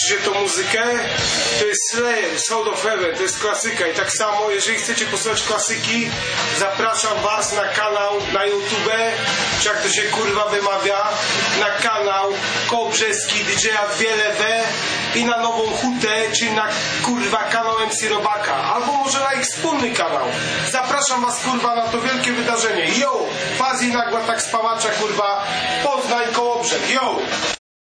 słyszycie tą muzykę? To jest Slayer, Sound of Heaven, to jest klasyka i tak samo, jeżeli chcecie posłuchać klasyki, zapraszam was na kanał na YouTube, czy jak to się kurwa wymawia, na kanał Kołbrzeski DJ-a Wiele W i na Nową Hutę, czy na kurwa kanał MC Robaka, albo może na ich wspólny kanał. Zapraszam was kurwa na to wielkie wydarzenie. Yo! Fazi nagła tak spawacza kurwa, Poznań Kołobrzeg, yo!